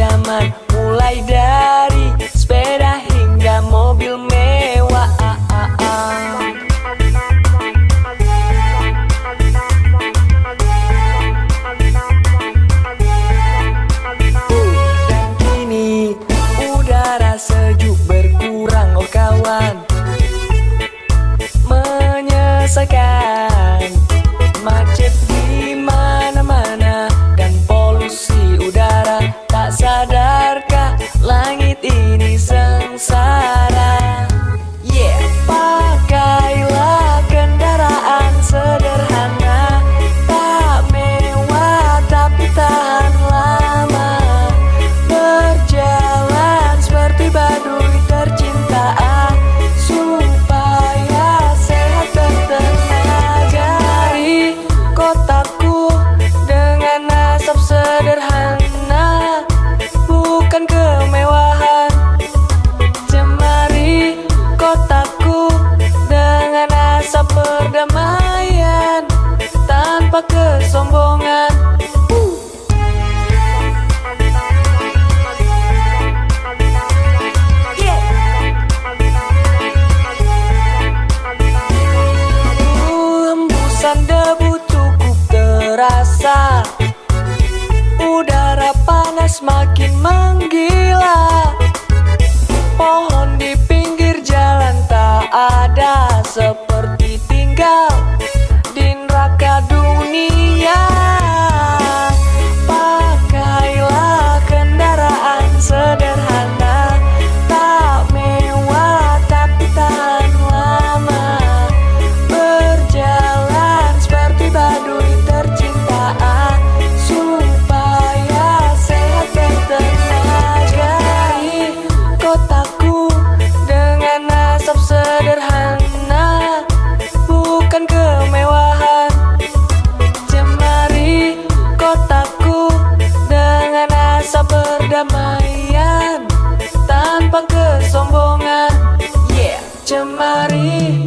zaman Mulai dari sepeda hingga mobil mewah it is. ke sombong rasa perdamaian tanpa kesombongan. Yeah cemari.